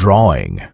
drawing.